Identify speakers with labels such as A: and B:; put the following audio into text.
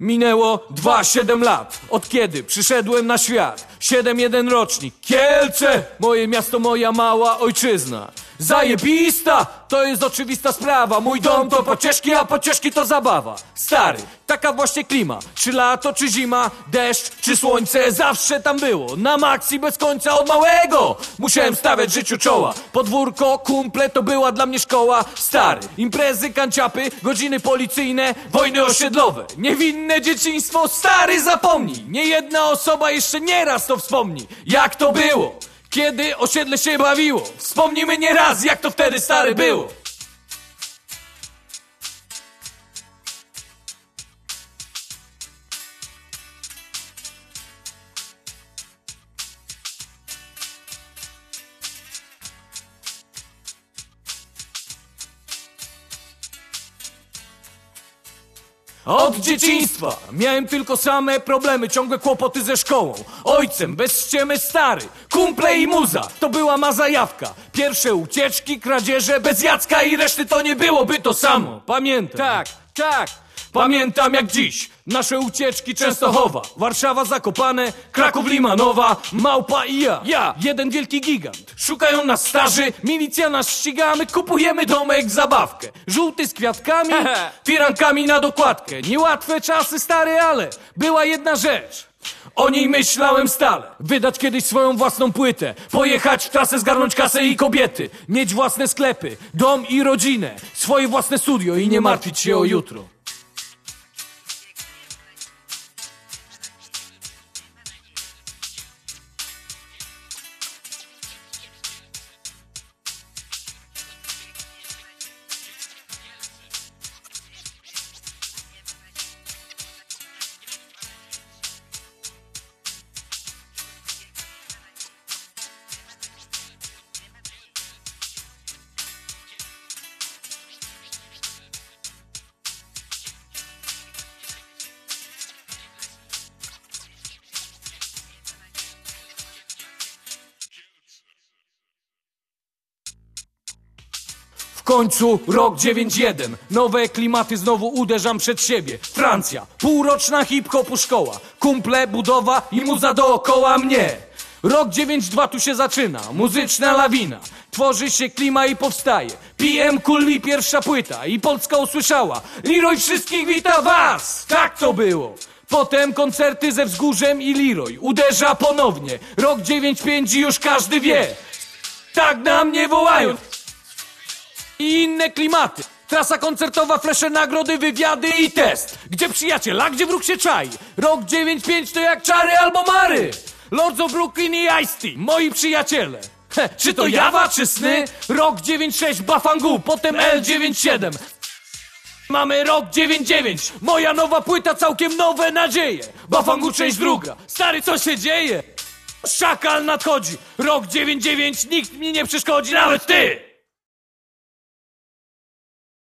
A: Minęło 2-7 lat, od kiedy przyszedłem na świat. 7-1 rocznik, Kielce, moje miasto, moja mała ojczyzna. Zajebista, to jest oczywista sprawa. Mój dom to pocieszki, a pocieszki to zabawa. Stary, taka właśnie klima. Czy lato, czy zima, deszcz, czy słońce, zawsze tam było. Na maksi bez końca od małego. Musiałem stawiać życiu czoła. Podwórko, kumple, to była dla mnie szkoła. Stary, imprezy, kanciapy, godziny policyjne, wojny osiedlowe. Niewinne dzieciństwo, stary zapomnij. Nie jedna osoba jeszcze nieraz to wspomni. Jak to było? Kiedy osiedle się bawiło? Wspomnimy nie raz, jak to wtedy stary było Od dzieciństwa miałem tylko same problemy, ciągłe kłopoty ze szkołą. Ojcem, bez ściemy stary, kumple i muza, to była ma zajawka. Pierwsze ucieczki, kradzieże, bez Jacka i reszty to nie byłoby to samo. Pamiętam. Tak, tak. Pamiętam jak dziś nasze ucieczki Częstochowa, Warszawa Zakopane, Kraków Limanowa, Małpa i ja. Ja, jeden wielki gigant. Szukają nas starzy, milicja nas ścigamy, kupujemy domek, zabawkę. Żółty z kwiatkami, firankami na dokładkę. Niełatwe czasy stare, ale była jedna rzecz. O niej myślałem stale. Wydać kiedyś swoją własną płytę. Pojechać w trasę, zgarnąć kasę i kobiety. Mieć własne sklepy, dom i rodzinę. Swoje własne studio i nie martwić się o jutro. Końcu rok 9-1. Nowe klimaty znowu uderzam przed siebie. Francja, półroczna hip-hopu szkoła. Kumple, budowa i muza dookoła mnie. Rok 9-2 tu się zaczyna. Muzyczna lawina. Tworzy się klima i powstaje. PM Kulli pierwsza płyta i Polska usłyszała. Leroy wszystkich wita was! Tak to było. Potem koncerty ze Wzgórzem i Leroy. Uderza ponownie. Rok 9-5 i już każdy wie. Tak na mnie wołają inne klimaty. Trasa koncertowa, flesze, nagrody, wywiady i test. Gdzie przyjaciel, a gdzie wróg się czai? Rok 9-5 to jak czary albo mary. Lords of Brooklyn i Ice-T, moi przyjaciele. He, czy to jawa, czy sny? Rok 9-6, Bafangu, potem L9-7. Mamy rok 9-9, moja nowa płyta, całkiem nowe nadzieje. Bafangu, część druga. Stary, co się dzieje? Szakal nadchodzi, rok 9-9, nikt mi nie przeszkodzi, nawet ty!